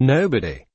Nobody.